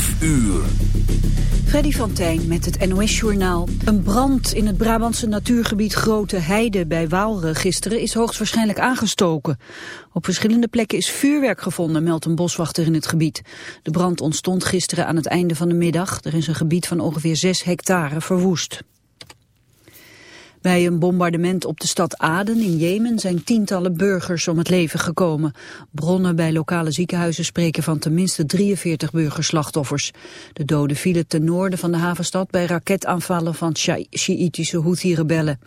5 uur. Freddy van met het NOS-journaal. Een brand in het Brabantse natuurgebied Grote Heide bij Waalre gisteren is hoogstwaarschijnlijk aangestoken. Op verschillende plekken is vuurwerk gevonden, meldt een boswachter in het gebied. De brand ontstond gisteren aan het einde van de middag. Er is een gebied van ongeveer 6 hectare verwoest. Bij een bombardement op de stad Aden in Jemen zijn tientallen burgers om het leven gekomen. Bronnen bij lokale ziekenhuizen spreken van tenminste 43 burgerslachtoffers. De doden vielen ten noorden van de havenstad bij raketaanvallen van Sjiitische Houthi-rebellen.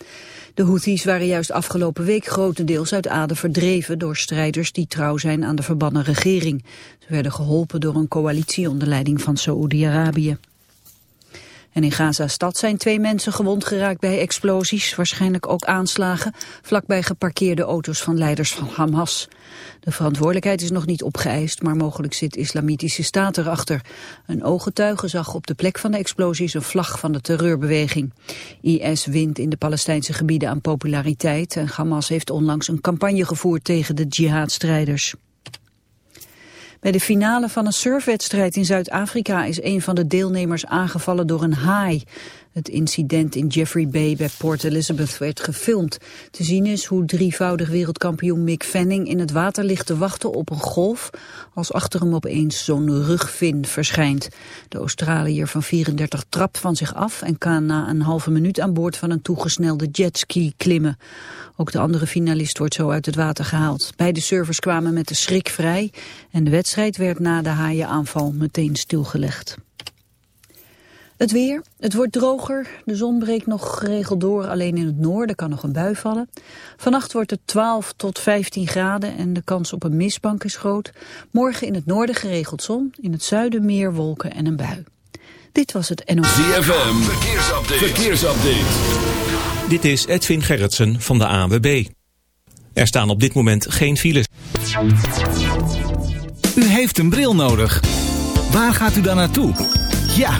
De Houthis waren juist afgelopen week grotendeels uit Aden verdreven door strijders die trouw zijn aan de verbannen regering. Ze werden geholpen door een coalitie onder leiding van Saoedi-Arabië. En in Gaza-stad zijn twee mensen gewond geraakt bij explosies, waarschijnlijk ook aanslagen, vlakbij geparkeerde auto's van leiders van Hamas. De verantwoordelijkheid is nog niet opgeëist, maar mogelijk zit islamitische staat erachter. Een ooggetuige zag op de plek van de explosies een vlag van de terreurbeweging. IS wint in de Palestijnse gebieden aan populariteit en Hamas heeft onlangs een campagne gevoerd tegen de jihadstrijders. Bij de finale van een surfwedstrijd in Zuid-Afrika is een van de deelnemers aangevallen door een haai. Het incident in Jeffrey Bay bij Port Elizabeth werd gefilmd. Te zien is hoe drievoudig wereldkampioen Mick Fanning in het water ligt te wachten op een golf... als achter hem opeens zo'n rugvin verschijnt. De Australiër van 34 trapt van zich af en kan na een halve minuut aan boord van een toegesnelde jetski klimmen. Ook de andere finalist wordt zo uit het water gehaald. Beide servers kwamen met de schrik vrij en de wedstrijd werd na de haaienaanval meteen stilgelegd. Het weer, het wordt droger, de zon breekt nog geregeld door, alleen in het noorden kan nog een bui vallen. Vannacht wordt het 12 tot 15 graden en de kans op een mistbank is groot. Morgen in het noorden geregeld zon, in het zuiden meer wolken en een bui. Dit was het NOS. ZFM, verkeersupdate. verkeersupdate. Dit is Edwin Gerritsen van de AWB. Er staan op dit moment geen files. U heeft een bril nodig. Waar gaat u dan naartoe? Ja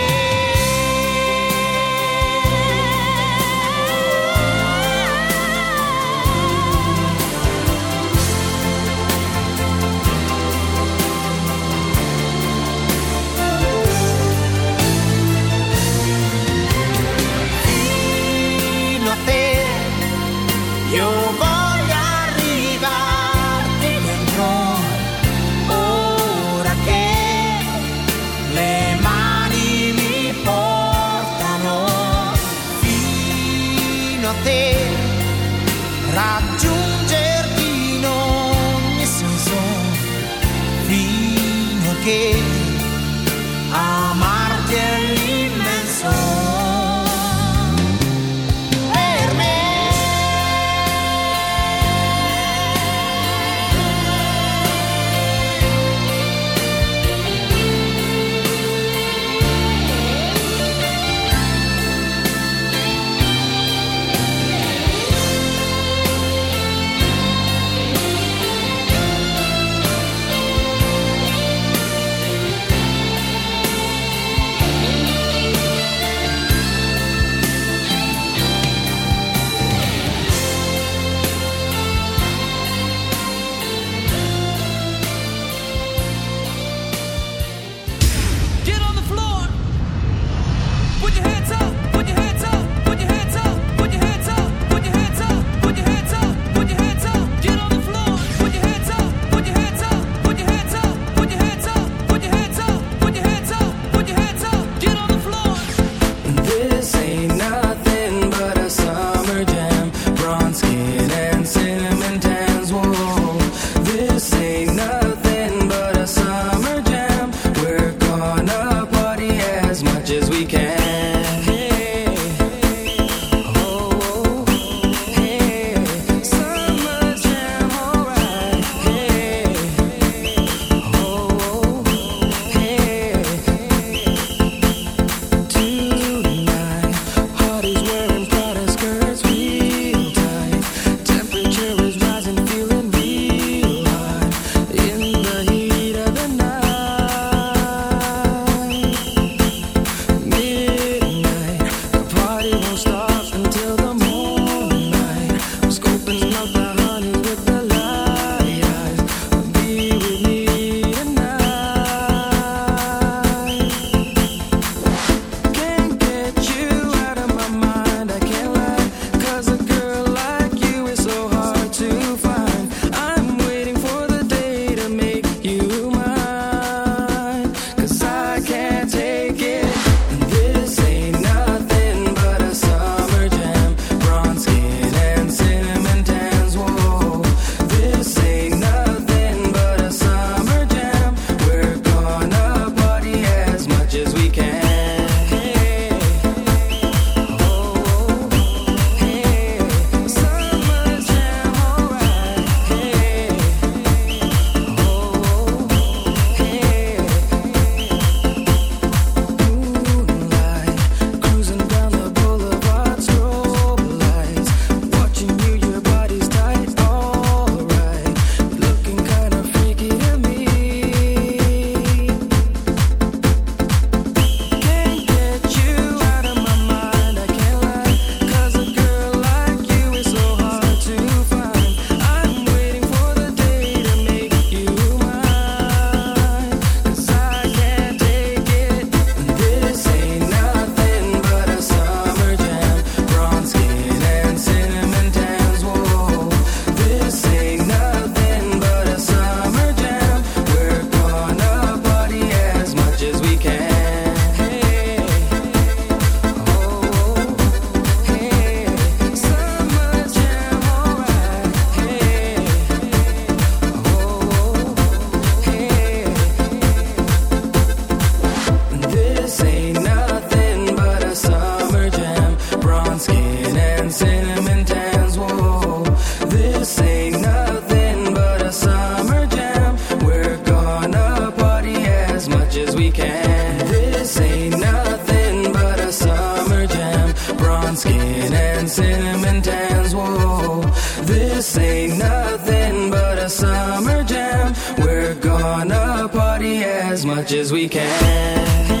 que much as we can.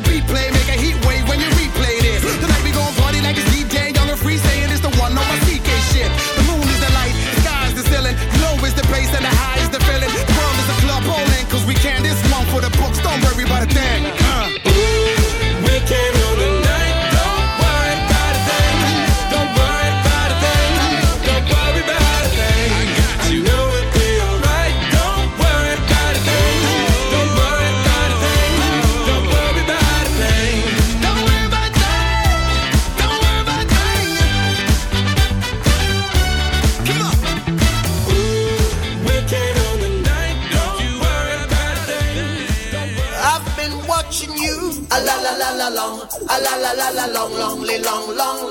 la long, long, long, long, long.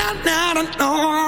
I'm not na